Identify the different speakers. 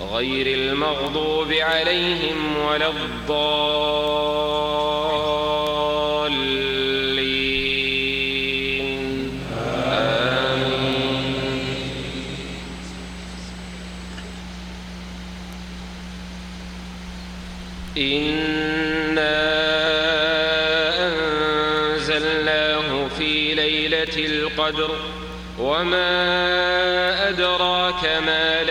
Speaker 1: غير المغضوب عليهم ولا الضالين. آمين. إنا أنزلناه في ليلة القدر وما أدراك ما